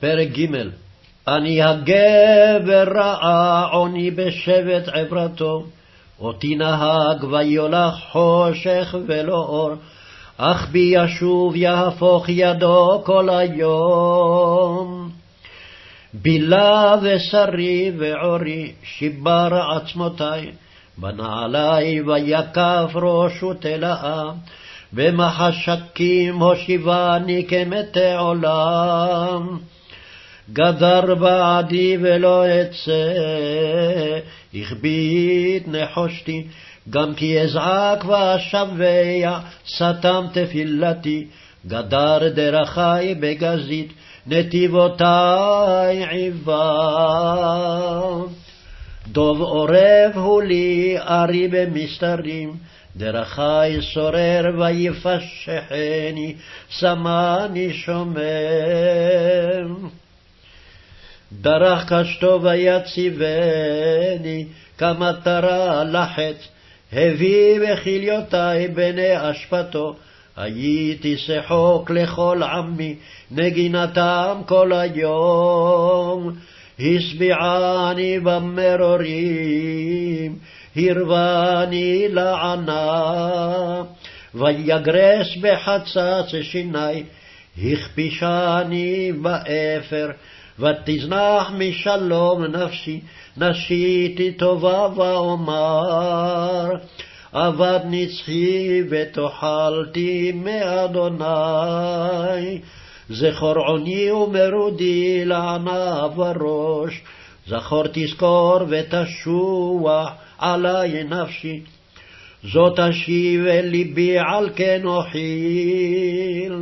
פרק ג' אני הגבר רעה עוני בשבט עברתו, אותי נהג ויולך חושך ולא אור, אך בי ישוב יהפוך ידו כל היום. בילה ושרי ועורי שיבר עצמותי, בנעלי ויקף ראש ותלאה, במחשקים הושיבני כמתי עולם. גדר בעדי ולא אצא, הכביד נחושתי, גם כי אזעק ואשבע, סתם תפילתי, גדר דרכי בגזית, נתיבותי עיבה. דוב עורב הוא לי, ארי במסתרים, דרכי שורר ויפשחני, שמני שומם. דרך קשתו ויציבני, כמטרה לחץ, הביא בכליותי בני אשפתו, הייתי שחוק לכל עמי, נגינתם כל היום. השביעני במרורים, הרבני לענה, ויגרס בחצץ שיני, הכפישני באפר, ותזנח משלום נפשי, נשיתי טובה ואומר, אבד נצחי ותוחלתי מאדוני. זכור עוני ומרודי לענה וראש, זכור תזכור ותשוח עלי נפשי. זאת אשיב אל ליבי על כן אוכיל.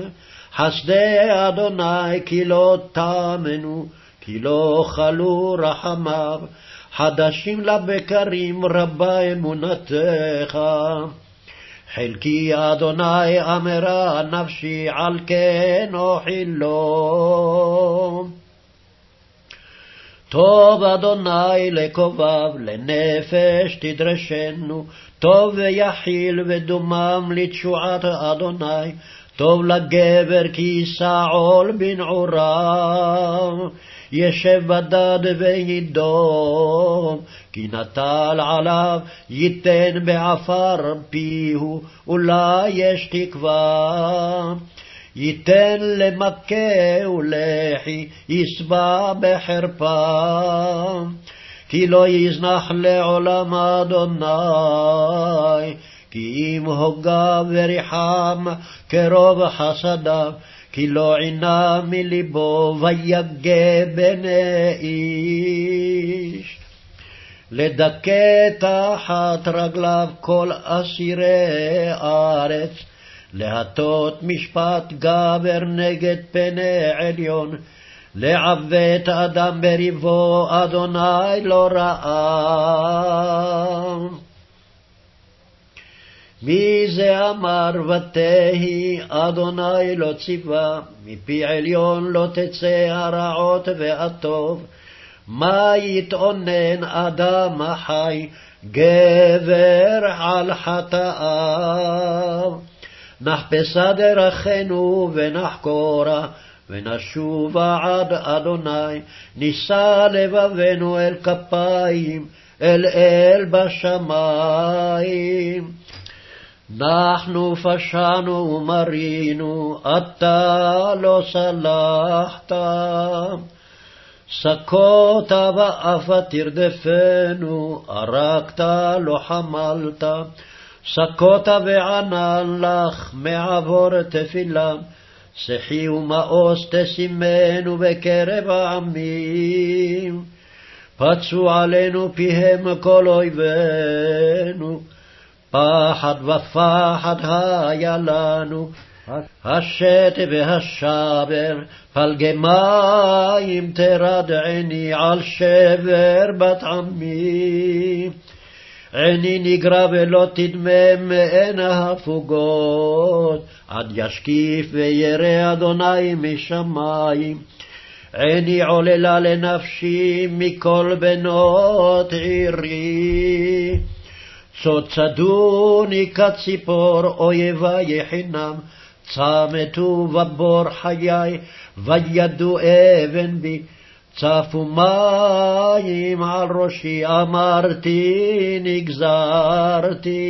חסדי אדוני כי לא תאמנו, כי לא חלו רחמיו, חדשים לבקרים רבה אמונתך. חלקי אדוני אמרה נפשי על כן אוכילו. טוב אדוני לקובב, לנפש תדרשנו, טוב ויחיל ודומם לתשועת אדוני, טוב לגבר כי יישא עול בנעוריו. ישב בדד וידום, כי נטל עליו ייתן בעפר פיהו, אולי יש תקווה. ייתן למכה ולחי, ישבע בחרפה. כי לא יזנח לעולם אדוני, כי אם הוגה וריחם קרוב חסדיו, כי לא עינה מלבו ויגה בני איש. לדכא תחת רגליו כל אסירי ארץ, להטות משפט גבר נגד פני עליון, לעוות אדם בריבו, אדוני לא ראה. מי זה אמר ותהי אדוני לא ציווה, מפי עליון לא תצא הרעות והטוב. מה יתאונן אדם החי, גבר על חטאיו. נחפשה דרכנו ונחקורה, ונשובה עד אדוני, נישא לבבנו אל כפיים, אל אל בשמיים. אנחנו פשענו ומרינו, אתה לא סלחת. סקות באפה תרדפנו, הרגת לא חמלת. סקות וענן לך מעבור תפילה, שחי ומאוס תשימנו בקרב העמים. פצו עלינו פיהם כל אויבינו, פחד ופחד היה לנו, השת והשבר, פלגי מים תרדעני על שבר בת עמי. עיני נגרע ולא תדמם מעין ההפוגות, עד ישקיף וירא אדוני משמיים. עיני עוללה לנפשי מכל בנות עירי. צוצדוני כציפור אויבי חינם, צמתו בבור חיי, וידו אבן בי, צפו מים על ראשי, אמרתי נגזרתי.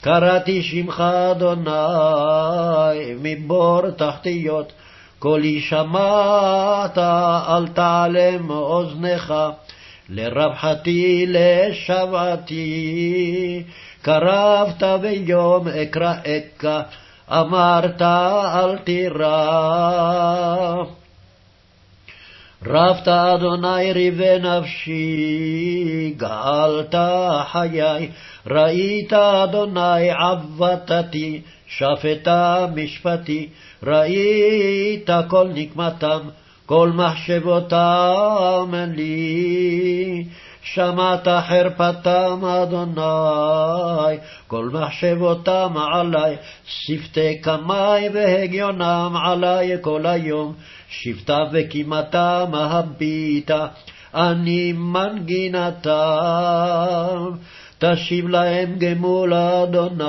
קראתי שמך אדוני מבור תחתיות, קולי שמעת אל תעלם אוזנך, לרווחתי לשבעתי, קרבת ביום אקראך, אמרת אל תירא. רבת אדוני ריבי נפשי, גאלת חיי, ראית אדוני עבדתי, שפטה משפטי, ראית כל נקמתם, כל מחשבותם לי. שמעת חרפתם אדוני, כל מחשבותם עלי, שפתי קמי והגיונם עלי כל היום, שבטם וקימתם הביטה, אני מנגינתם. תשיב להם גמול אדוני,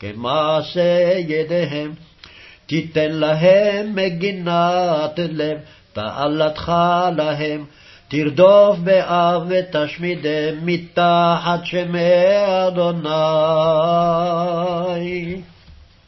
כמעשה ידיהם. תיתן להם מגינת לב, תעלתך להם. תרדוף באב ותשמידם מתחת שמי אדוני.